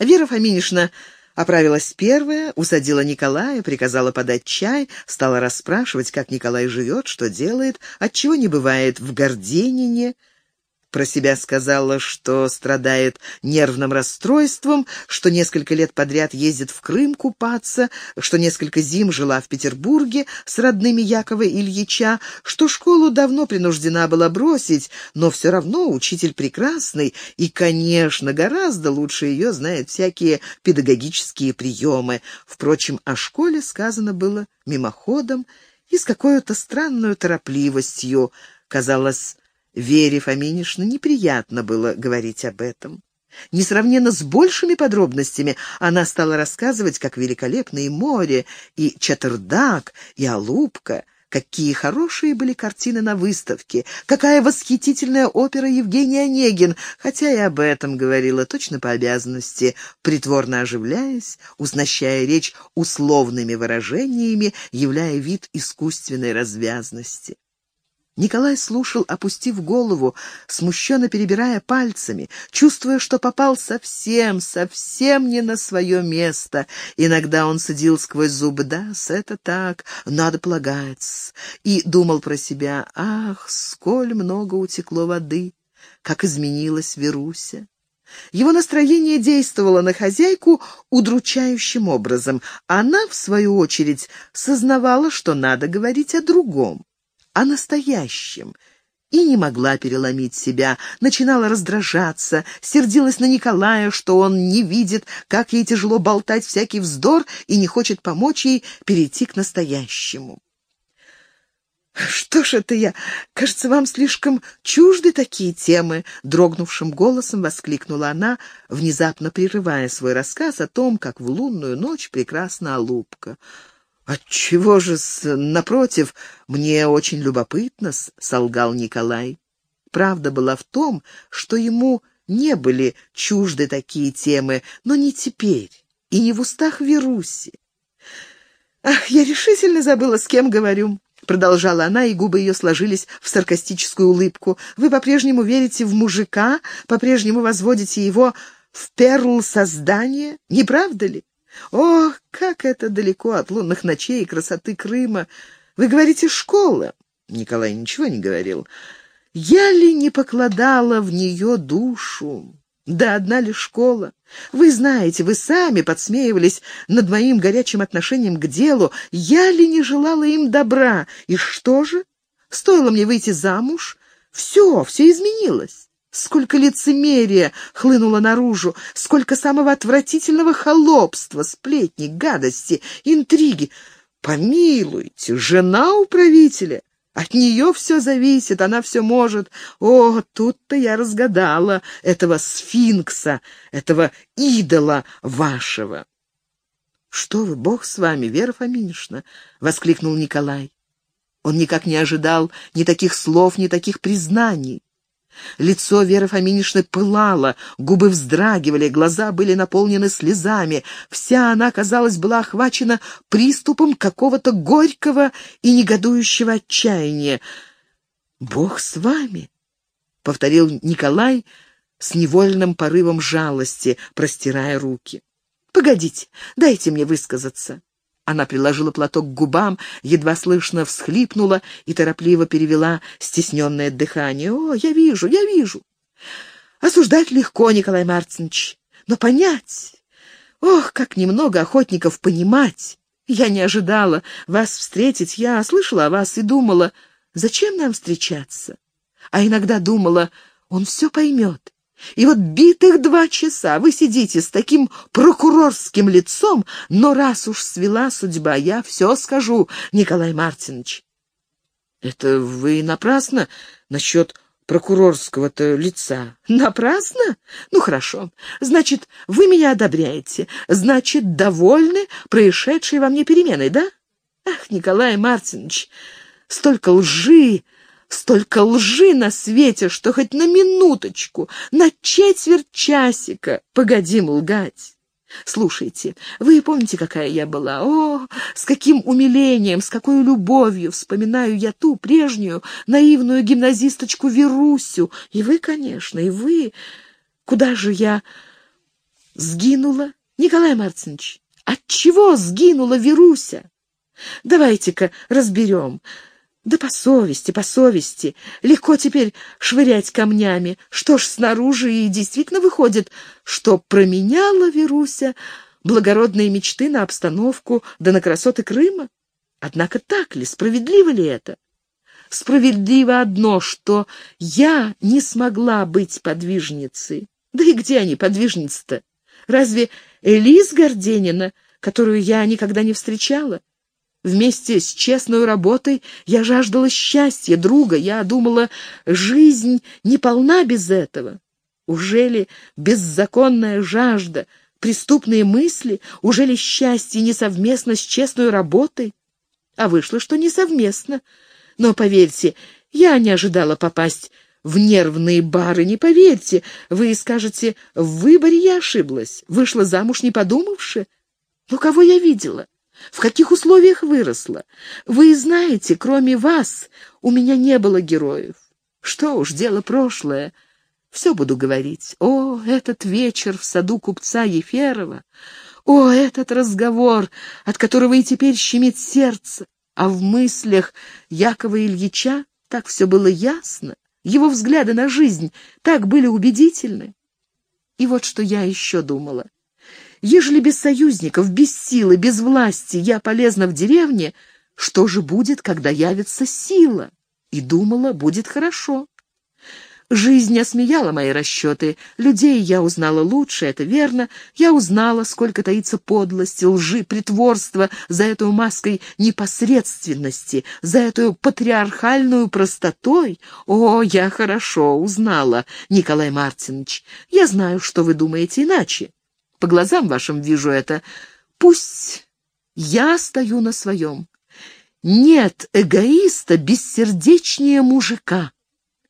Вера Фоминишна оправилась первая, усадила Николая, приказала подать чай, стала расспрашивать, как Николай живет, что делает, отчего не бывает в Горденине, про себя сказала, что страдает нервным расстройством, что несколько лет подряд ездит в Крым купаться, что несколько зим жила в Петербурге с родными Якова Ильича, что школу давно принуждена была бросить, но все равно учитель прекрасный и, конечно, гораздо лучше ее знает всякие педагогические приемы. Впрочем, о школе сказано было мимоходом и с какой-то странной торопливостью. Казалось, Вере Фоминишне неприятно было говорить об этом. Несравненно с большими подробностями она стала рассказывать, как великолепно и море, и Чатырдак, и Алупка, какие хорошие были картины на выставке, какая восхитительная опера Евгений Онегин, хотя и об этом говорила точно по обязанности, притворно оживляясь, узнащая речь условными выражениями, являя вид искусственной развязности. Николай слушал, опустив голову, смущенно перебирая пальцами, чувствуя, что попал совсем, совсем не на свое место. Иногда он сидел сквозь зубы, да, это так, надо полагать, и думал про себя, ах, сколь много утекло воды, как изменилась Веруся. Его настроение действовало на хозяйку удручающим образом. Она, в свою очередь, сознавала, что надо говорить о другом о настоящем, и не могла переломить себя, начинала раздражаться, сердилась на Николая, что он не видит, как ей тяжело болтать всякий вздор и не хочет помочь ей перейти к настоящему. «Что ж это я? Кажется, вам слишком чужды такие темы», — дрогнувшим голосом воскликнула она, внезапно прерывая свой рассказ о том, как в лунную ночь прекрасна Алупка. «Отчего же, -с, напротив, мне очень любопытно», — солгал Николай. Правда была в том, что ему не были чужды такие темы, но не теперь и не в устах Веруси. «Ах, я решительно забыла, с кем говорю», — продолжала она, и губы ее сложились в саркастическую улыбку. «Вы по-прежнему верите в мужика, по-прежнему возводите его в перл создания, не правда ли?» Ох, как это далеко от лунных ночей и красоты Крыма! Вы говорите «школа». Николай ничего не говорил. Я ли не покладала в нее душу? Да одна ли школа? Вы знаете, вы сами подсмеивались над моим горячим отношением к делу. Я ли не желала им добра? И что же? Стоило мне выйти замуж? Все, все изменилось. Сколько лицемерия хлынуло наружу, сколько самого отвратительного холопства, сплетни, гадости, интриги. Помилуйте, жена управителя. От нее все зависит, она все может. О, тут-то я разгадала этого сфинкса, этого идола вашего. «Что вы, Бог с вами, Вера Фоминишна!» — воскликнул Николай. Он никак не ожидал ни таких слов, ни таких признаний. Лицо Веры Фоминишны пылало, губы вздрагивали, глаза были наполнены слезами. Вся она, казалось, была охвачена приступом какого-то горького и негодующего отчаяния. «Бог с вами!» — повторил Николай с невольным порывом жалости, простирая руки. «Погодите, дайте мне высказаться». Она приложила платок к губам, едва слышно всхлипнула и торопливо перевела стесненное дыхание. «О, я вижу, я вижу!» «Осуждать легко, Николай Марцинович, но понять... Ох, как немного охотников понимать! Я не ожидала вас встретить, я слышала о вас и думала, зачем нам встречаться? А иногда думала, он все поймет, и вот битых два часа вы сидите с таким прокурорским лицом, но раз уж свела судьба, я все скажу, Николай Мартинович. Это вы напрасно насчет прокурорского-то лица. Напрасно? Ну, хорошо. Значит, вы меня одобряете. Значит, довольны происшедшей во мне переменой, да? Ах, Николай Мартинович, столько лжи, Столько лжи на свете, что хоть на минуточку, на четверть часика погодим лгать. Слушайте, вы помните, какая я была? О, с каким умилением, с какой любовью вспоминаю я ту прежнюю наивную гимназисточку Верусю. И вы, конечно, и вы. Куда же я... Сгинула? Николай Мартинович, от чего сгинула Веруся? Давайте-ка разберем. Да по совести, по совести. Легко теперь швырять камнями. Что ж, снаружи и действительно выходит, что променяла Веруся благородные мечты на обстановку да на красоты Крыма. Однако так ли, справедливо ли это? Справедливо одно, что я не смогла быть подвижницей. Да и где они, подвижницы-то? Разве Элис Горденина, которую я никогда не встречала? Вместе с честной работой я жаждала счастья, друга. Я думала, жизнь не полна без этого. Ужели беззаконная жажда, преступные мысли, ужели счастье не совместно с честной работой? А вышло, что не совместно. Но, поверьте, я не ожидала попасть в нервные бары, не поверьте. Вы скажете, в выборе я ошиблась, вышла замуж не подумавши. Ну, кого я видела? В каких условиях выросла? Вы знаете, кроме вас у меня не было героев. Что уж, дело прошлое. Все буду говорить. О, этот вечер в саду купца Еферова! О, этот разговор, от которого и теперь щемит сердце! А в мыслях Якова Ильича так все было ясно. Его взгляды на жизнь так были убедительны. И вот что я еще думала. Ежели без союзников, без силы, без власти я полезна в деревне, что же будет, когда явится сила? И думала, будет хорошо. Жизнь осмеяла мои расчеты. Людей я узнала лучше, это верно. Я узнала, сколько таится подлости, лжи, притворства за эту маской непосредственности, за эту патриархальную простотой. О, я хорошо узнала, Николай Мартинович. Я знаю, что вы думаете иначе. По глазам вашим вижу это. Пусть я стою на своем. Нет эгоиста бессердечнее мужика.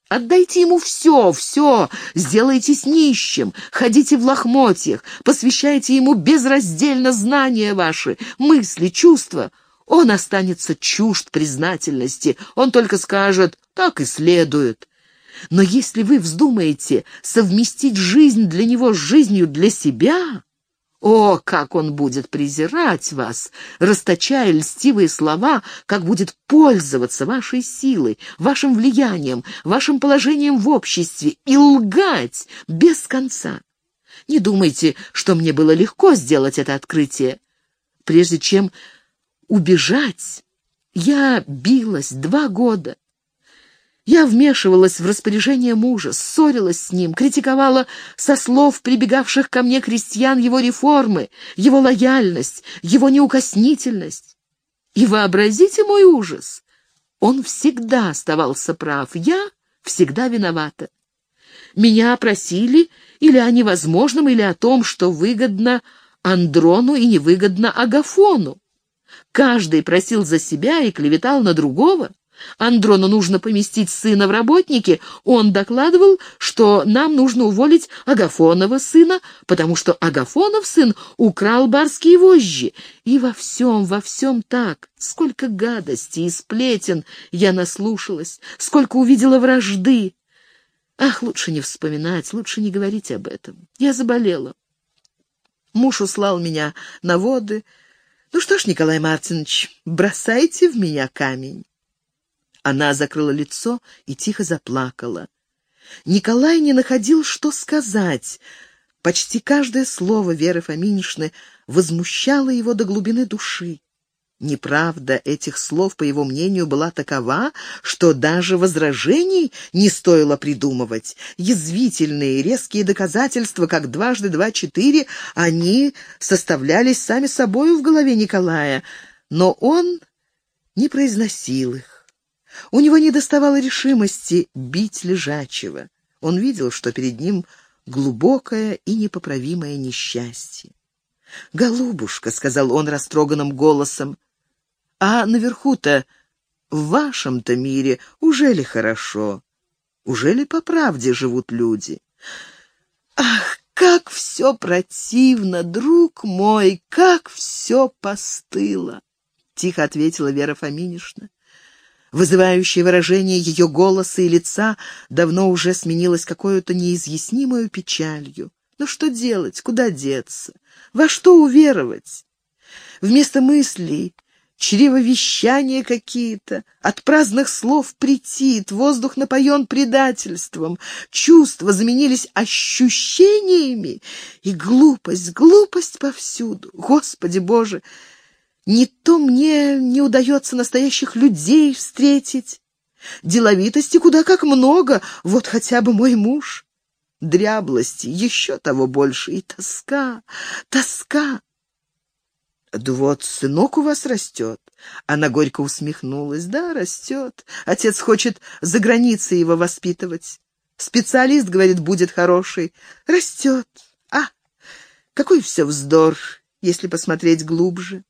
Отдайте ему все, все, сделайтесь нищим, ходите в лохмотьях, посвящайте ему безраздельно знания ваши, мысли, чувства. Он останется чужд признательности, он только скажет «так и следует». Но если вы вздумаете совместить жизнь для него с жизнью для себя, о, как он будет презирать вас, расточая льстивые слова, как будет пользоваться вашей силой, вашим влиянием, вашим положением в обществе и лгать без конца. Не думайте, что мне было легко сделать это открытие. Прежде чем убежать, я билась два года. Я вмешивалась в распоряжение мужа, ссорилась с ним, критиковала со слов прибегавших ко мне крестьян его реформы, его лояльность, его неукоснительность. И вообразите мой ужас. Он всегда оставался прав, я всегда виновата. Меня просили или о невозможном, или о том, что выгодно Андрону и невыгодно Агафону. Каждый просил за себя и клеветал на другого. Андрону нужно поместить сына в работники, он докладывал, что нам нужно уволить Агафонова сына, потому что Агафонов сын украл барские вожжи. И во всем, во всем так. Сколько гадостей и сплетен я наслушалась, сколько увидела вражды. Ах, лучше не вспоминать, лучше не говорить об этом. Я заболела. Муж услал меня на воды. Ну что ж, Николай Мартинович, бросайте в меня камень. Она закрыла лицо и тихо заплакала. Николай не находил, что сказать. Почти каждое слово Веры Фоминишны возмущало его до глубины души. Неправда этих слов, по его мнению, была такова, что даже возражений не стоило придумывать. Язвительные, резкие доказательства, как дважды два четыре, они составлялись сами собою в голове Николая, но он не произносил их. У него не доставало решимости бить лежачего. Он видел, что перед ним глубокое и непоправимое несчастье. «Голубушка», — сказал он растроганным голосом, — «а наверху-то, в вашем-то мире, уже ли хорошо? Уже ли по правде живут люди?» «Ах, как все противно, друг мой, как все постыло!» — тихо ответила Вера Фоминишна. Вызывающее выражение ее голоса и лица давно уже сменилось какой-то неизъяснимой печалью. Но что делать, куда деться, во что уверовать? Вместо мыслей чревовещания какие-то, от праздных слов претит, воздух напоен предательством, чувства заменились ощущениями, и глупость, глупость повсюду. Господи Боже, не то мне не удается настоящих людей встретить, деловитости куда как много, вот хотя бы мой муж. Дряблости еще того больше, и тоска, тоска. «Да вот сынок у вас растет». Она горько усмехнулась. «Да, растет. Отец хочет за границей его воспитывать. Специалист, говорит, будет хороший. Растет. А, какой все вздор, если посмотреть глубже».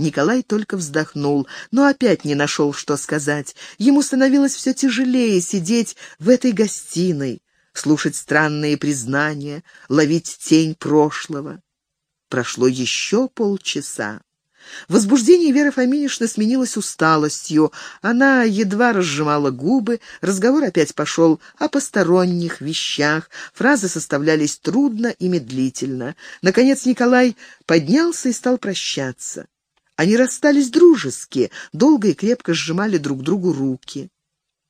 Николай только вздохнул, но опять не нашел, что сказать. Ему становилось все тяжелее сидеть в этой гостиной, слушать странные признания, ловить тень прошлого. Прошло еще полчаса. Возбуждение Веры Фоминишны сменилось усталостью. Она едва разжимала губы, разговор опять пошел о посторонних вещах, фразы составлялись трудно и медлительно. Наконец Николай поднялся и стал прощаться. Они расстались дружески, долго и крепко сжимали друг другу руки.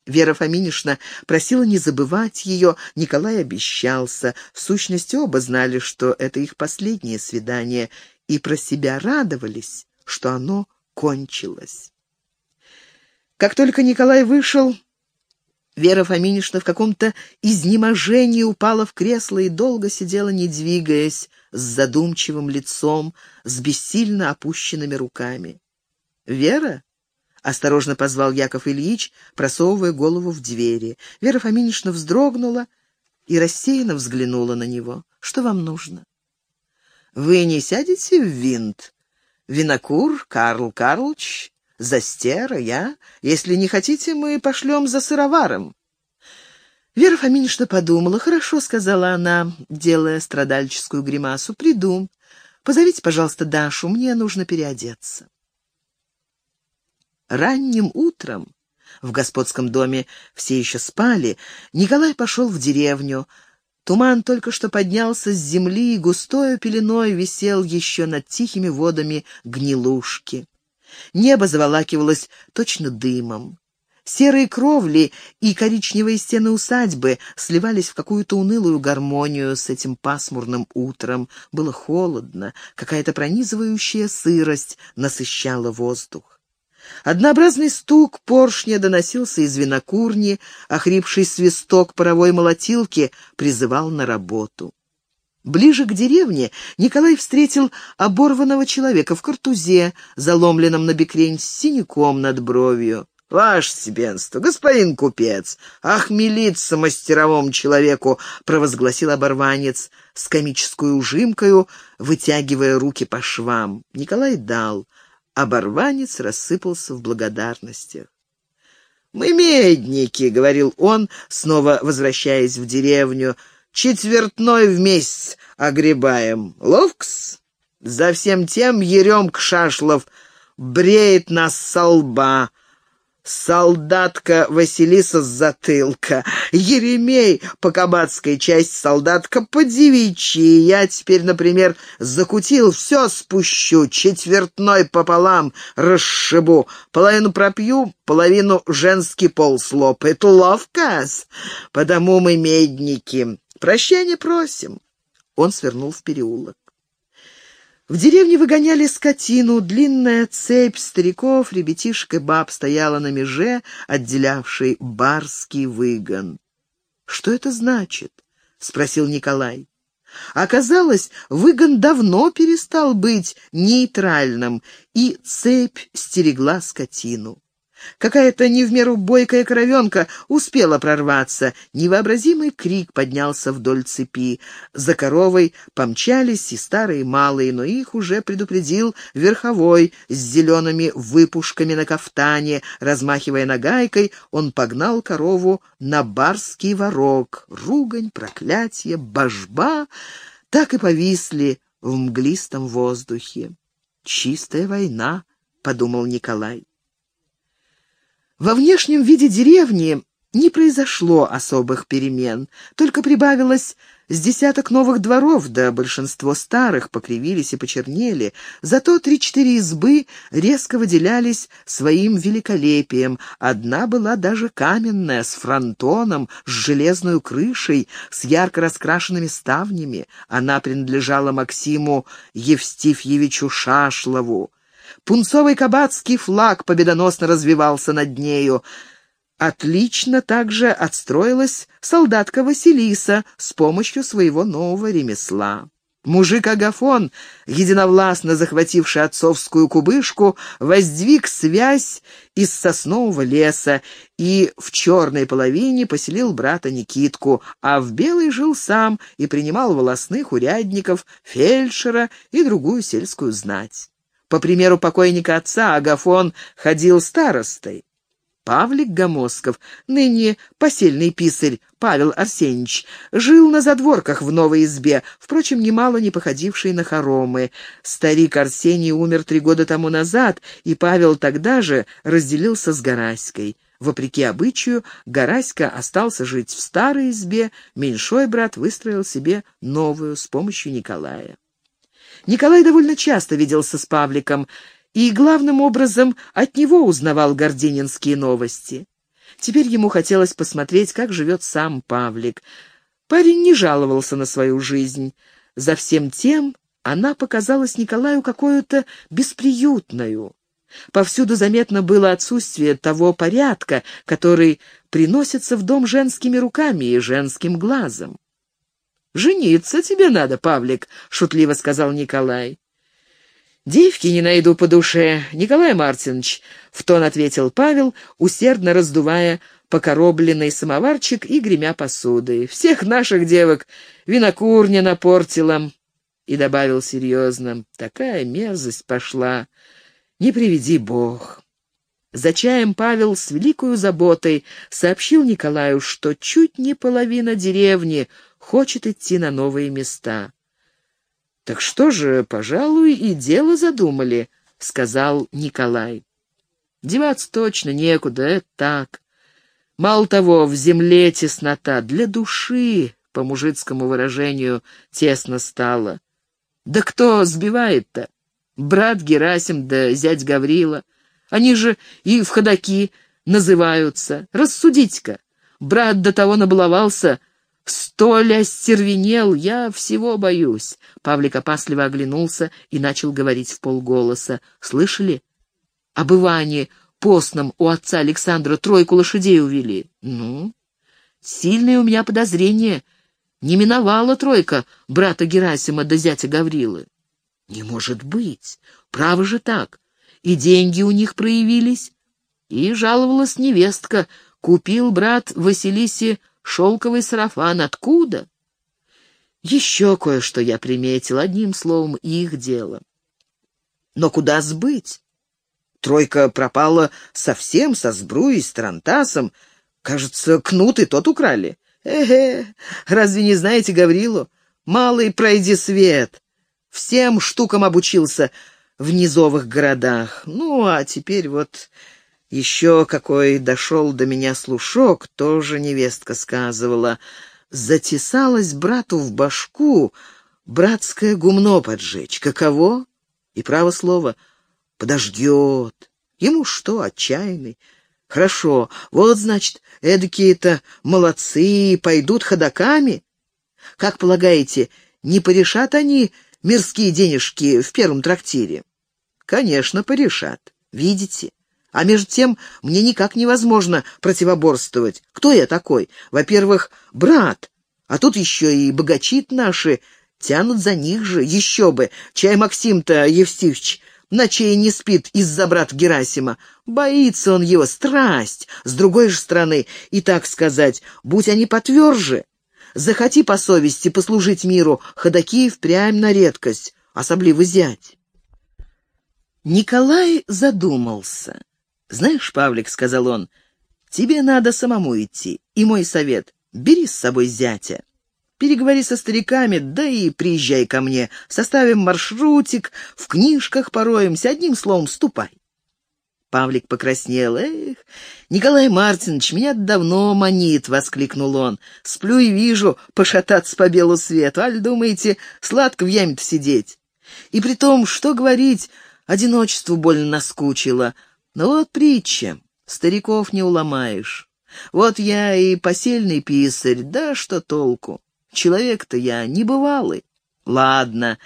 Вера Фоминишна просила не забывать ее, Николай обещался. В сущности, оба знали, что это их последнее свидание, и про себя радовались, что оно кончилось. Как только Николай вышел, Вера Фоминишна в каком-то изнеможении упала в кресло и долго сидела, не двигаясь, с задумчивым лицом, с бессильно опущенными руками. «Вера?» — осторожно позвал Яков Ильич, просовывая голову в двери. Вера Фоминишна вздрогнула и рассеянно взглянула на него. «Что вам нужно?» «Вы не сядете в винт? Винокур, Карл Карлович, Застера, я? Если не хотите, мы пошлем за сыроваром». Вера Фоминишна подумала. «Хорошо», — сказала она, делая страдальческую гримасу. «Приду. Позовите, пожалуйста, Дашу, мне нужно переодеться». Ранним утром в господском доме все еще спали. Николай пошел в деревню. Туман только что поднялся с земли, и густой пеленой висел еще над тихими водами гнилушки. Небо заволакивалось точно дымом. Серые кровли и коричневые стены усадьбы сливались в какую-то унылую гармонию с этим пасмурным утром. Было холодно, какая-то пронизывающая сырость насыщала воздух. Однообразный стук поршня доносился из винокурни, охрипший свисток паровой молотилки призывал на работу. Ближе к деревне Николай встретил оборванного человека в картузе, заломленном на бекрень с синяком над бровью. «Ваше степенство, господин купец, ах, милиться мастеровому человеку!» — провозгласил оборванец с комической ужимкою, вытягивая руки по швам. Николай дал — Оборванец рассыпался в благодарностях. «Мы медники», — говорил он, снова возвращаясь в деревню, — «четвертной в месяц огребаем. Ловкс? За всем тем Еремк Шашлов бреет нас со лба, солдатка Василиса с затылка, Еремей по кабацкой часть солдатка по девичьей. Я теперь, например, закутил, все спущу, четвертной пополам расшибу, половину пропью, половину женский пол слопает. Ловко Потому мы медники. Прощения просим. Он свернул в переулок. В деревне выгоняли скотину, длинная цепь стариков, ребятишек и баб стояла на меже, отделявшей барский выгон. «Что это значит?» — спросил Николай. Оказалось, выгон давно перестал быть нейтральным, и цепь стерегла скотину. Какая-то не в меру бойкая коровенка успела прорваться. Невообразимый крик поднялся вдоль цепи. За коровой помчались и старые, и малые, но их уже предупредил верховой с зелеными выпушками на кафтане. Размахивая нагайкой, он погнал корову на барский ворог. Ругань, проклятие, божба так и повисли в мглистом воздухе. «Чистая война», — подумал Николай. Во внешнем виде деревни Не произошло особых перемен, только прибавилось с десяток новых дворов, да большинство старых покривились и почернели. Зато три-четыре избы резко выделялись своим великолепием. Одна была даже каменная, с фронтоном, с железной крышей, с ярко раскрашенными ставнями. Она принадлежала Максиму Евстифьевичу Шашлову. Пунцовый кабацкий флаг победоносно развивался над нею. Отлично также отстроилась солдатка Василиса с помощью своего нового ремесла. Мужик Агафон, единовластно захвативший отцовскую кубышку, воздвиг связь из соснового леса и в черной половине поселил брата Никитку, а в белой жил сам и принимал волосных урядников, фельдшера и другую сельскую знать. По примеру покойника отца Агафон ходил старостой. Павлик Гомосков, ныне посельный писарь Павел Арсеньевич, жил на задворках в новой избе, впрочем, немало не походившей на хоромы. Старик Арсений умер три года тому назад, и Павел тогда же разделился с Гораськой. Вопреки обычаю, Гораська остался жить в старой избе, меньшой брат выстроил себе новую с помощью Николая. Николай довольно часто виделся с Павликом, и, главным образом, от него узнавал горденинские новости. Теперь ему хотелось посмотреть, как живет сам Павлик. Парень не жаловался на свою жизнь. За всем тем она показалась Николаю какую-то бесприютную. Повсюду заметно было отсутствие того порядка, который приносится в дом женскими руками и женским глазом. «Жениться тебе надо, Павлик», — шутливо сказал Николай. «Девки не найду по душе, Николай Мартинович», — в тон ответил Павел, усердно раздувая покоробленный самоварчик и гремя посудой. «Всех наших девок винокурня напортила». И добавил серьезно, «Такая мерзость пошла, не приведи Бог». За чаем Павел с великой заботой сообщил Николаю, что чуть не половина деревни хочет идти на новые места. «Так что же, пожалуй, и дело задумали», — сказал Николай. «Деваться точно некуда, это так. Мало того, в земле теснота, для души, по мужицкому выражению, тесно стало. Да кто сбивает-то? Брат Герасим да зять Гаврила. Они же и в ходаки называются. Рассудите-ка. Брат до того набаловался, Столь остервенел, я всего боюсь. Павлик опасливо оглянулся и начал говорить в полголоса. Слышали? Об Иване постном у отца Александра тройку лошадей увели. Ну, сильное у меня подозрение. Не миновала тройка брата Герасима да зятя Гаврилы. Не может быть. Право же так. И деньги у них проявились. И жаловалась невестка. Купил брат Василисе шелковый сарафан. Откуда? Еще кое-что я приметил, одним словом, их дело. Но куда сбыть? Тройка пропала совсем со сбруей, с тарантасом. Кажется, кнут и тот украли. Эге, разве не знаете Гаврилу? Малый пройди свет. Всем штукам обучился в низовых городах. Ну, а теперь вот еще какой дошел до меня слушок, тоже невестка сказывала. Затесалась брату в башку братское гумно поджечь. Каково? И право слово, подождет. Ему что, отчаянный? Хорошо, вот, значит, эдакие-то молодцы, пойдут ходаками. Как полагаете, не порешат они мирские денежки в первом трактире? Конечно, порешат. Видите? А между тем мне никак невозможно противоборствовать. Кто я такой? Во-первых, брат, а тут еще и богачи наши тянут за них же. Еще бы, чай Максим-то, Евстифович, ночей не спит из-за брата Герасима. Боится он его, страсть. С другой же стороны, и так сказать, будь они потверже. Захоти по совести послужить миру, ходаки впрямь на редкость, особливо зять. Николай задумался. «Знаешь, Павлик, — сказал он, — тебе надо самому идти. И мой совет — бери с собой зятя. Переговори со стариками, да и приезжай ко мне. Составим маршрутик, в книжках пороемся, одним словом, ступай». Павлик покраснел. «Эх, Николай Мартинович, меня давно манит!» — воскликнул он. «Сплю и вижу пошататься по белу свету. Аль, думаете, сладко в яме-то сидеть? И при том, что говорить, одиночеству больно наскучило. Но вот притча, стариков не уломаешь. Вот я и посельный писарь, да что толку? Человек-то я небывалый. Ладно,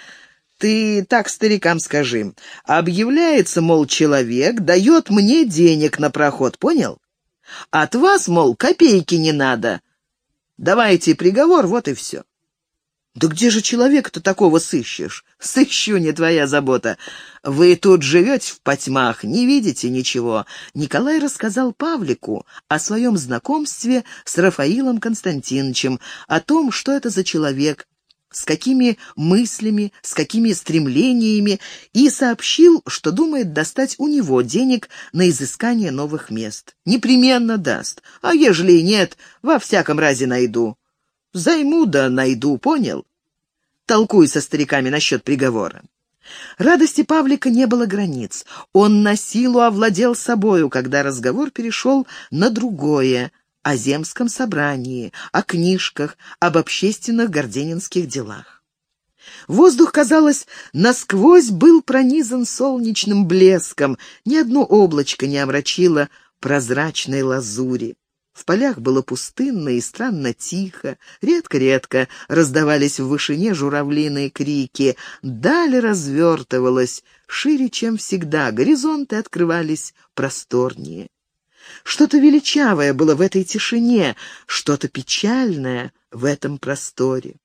ты так старикам скажи. Объявляется, мол, человек, дает мне денег на проход, понял? От вас, мол, копейки не надо. Давайте приговор, вот и все. «Да где же человека-то такого сыщешь?» «Сыщу, не твоя забота. Вы тут живете в потьмах, не видите ничего». Николай рассказал Павлику о своем знакомстве с Рафаилом Константиновичем, о том, что это за человек, с какими мыслями, с какими стремлениями, и сообщил, что думает достать у него денег на изыскание новых мест. Непременно даст, а ежели нет, во всяком разе найду. Займу да найду, понял? Толкуй со стариками насчет приговора. Радости Павлика не было границ. Он на силу овладел собою, когда разговор перешел на другое — о земском собрании, о книжках, об общественных горденинских делах. Воздух, казалось, насквозь был пронизан солнечным блеском, ни одно облачко не омрачило прозрачной лазури. В полях было пустынно и странно тихо, редко-редко раздавались в вышине журавлиные крики, даль развертывалась, шире, чем всегда, горизонты открывались просторнее. Что-то величавое было в этой тишине, что-то печальное в этом просторе.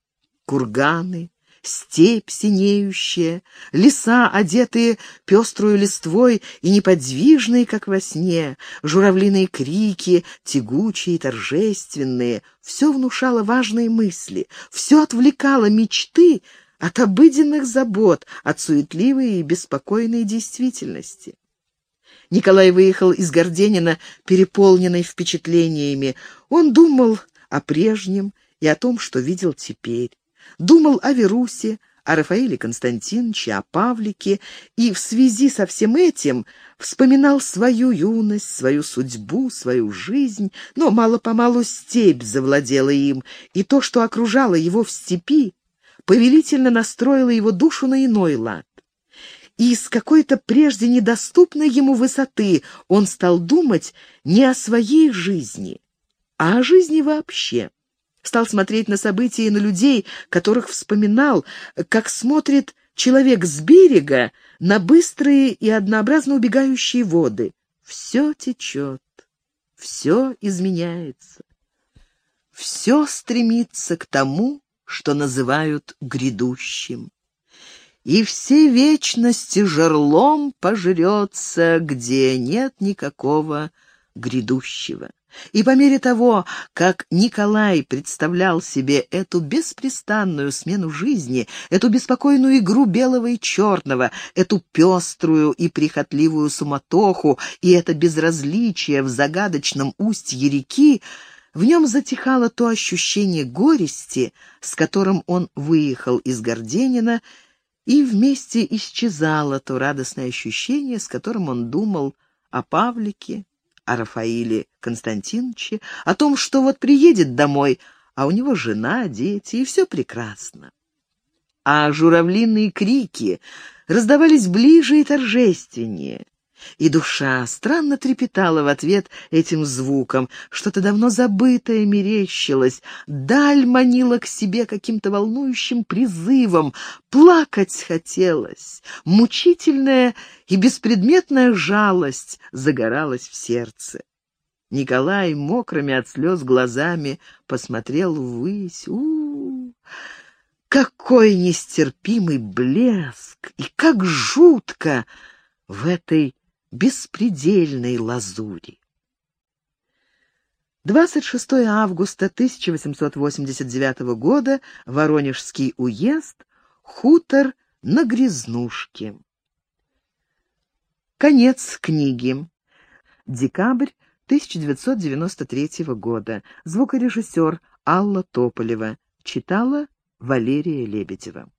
Курганы, степь синеющая, леса, одетые пеструю листвой и неподвижные, как во сне, журавлиные крики, тягучие и торжественные, все внушало важные мысли, все отвлекало мечты от обыденных забот, от суетливой и беспокойной действительности. Николай выехал из Горденина, переполненный впечатлениями. Он думал о прежнем и о том, что видел теперь. Думал о Верусе, о Рафаиле Константиновиче, о Павлике, и в связи со всем этим вспоминал свою юность, свою судьбу, свою жизнь, но мало-помалу степь завладела им, и то, что окружало его в степи, повелительно настроило его душу на иной лад и с какой-то прежде недоступной ему высоты он стал думать не о своей жизни, а о жизни вообще. Стал смотреть на события и на людей, которых вспоминал, как смотрит человек с берега на быстрые и однообразно убегающие воды. Все течет, все изменяется, все стремится к тому, что называют грядущим и все вечности жерлом пожрется, где нет никакого грядущего. И по мере того, как Николай представлял себе эту беспрестанную смену жизни, эту беспокойную игру белого и черного, эту пеструю и прихотливую суматоху и это безразличие в загадочном устье реки, в нем затихало то ощущение горести, с которым он выехал из Горденина и вместе исчезало то радостное ощущение, с которым он думал о Павлике, о Рафаиле Константиновиче, о том, что вот приедет домой, а у него жена, дети, и все прекрасно. А журавлиные крики раздавались ближе и торжественнее. И душа странно трепетала в ответ этим звукам, что-то давно забытое мерещилось, даль манила к себе каким-то волнующим призывом, плакать хотелось, мучительная и беспредметная жалость загоралась в сердце. Николай мокрыми от слез глазами посмотрел ввысь. у, -у, -у Какой нестерпимый блеск! И как жутко в этой беспредельной лазури. 26 августа 1889 года, Воронежский уезд, хутор на Грязнушке. Конец книги. Декабрь 1993 года. Звукорежиссер Алла Тополева. Читала Валерия Лебедева.